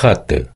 خط